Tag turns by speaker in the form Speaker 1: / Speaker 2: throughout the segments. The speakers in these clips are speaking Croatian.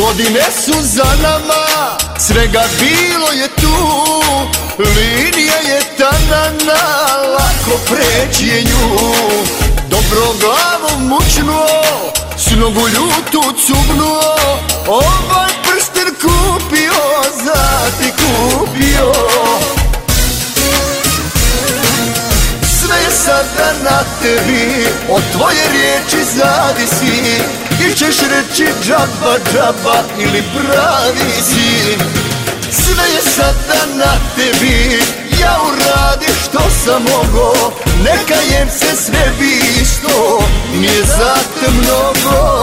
Speaker 1: Godine su za nama, svega bilo je tu Linija je tanana, lako preći je nju. Dobro glavom mučnuo, s nogu ljutu cugnuo Ovaj prsten kupio, zati kupio. Sve je sada na tebi, od tvoje riječi zavisi ili ćeš reći džaba, džaba ili pravi si. Sve je sada na tebi Ja uradi što sam mogo Neka jem se sve isto Nije za te mnogo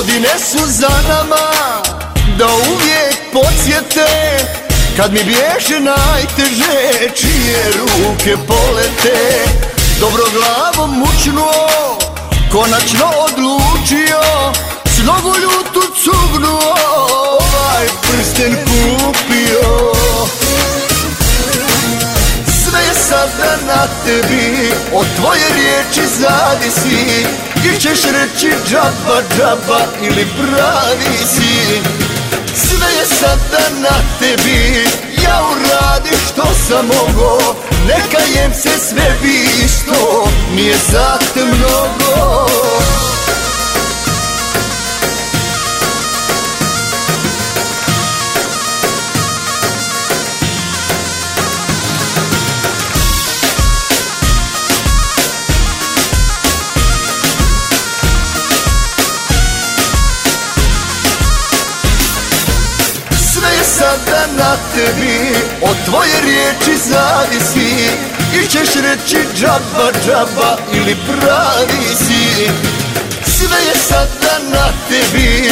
Speaker 1: Godine su za nama Da uvijek podsjete Kad mi bježe najteže Čije ruke polete. Dobro glavom mučnuo Konačno odlučio S nogu ljutu cugnuo Ovaj prsten kupio. Sve je sada na tebi Od tvoje riječi zavisi ili ćeš reći džaba, džaba ili pravi si Sve je sada na tebi. Ja uradi što sam mogo Neka jem se sve bi isto. Nije za te mnogo sada na tebi. Od tvoje riječi zavisi. Ili ćeš reći džaba, džaba ili pravi si Sve je sada na tebi